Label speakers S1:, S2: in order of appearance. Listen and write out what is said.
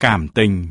S1: cảm tình.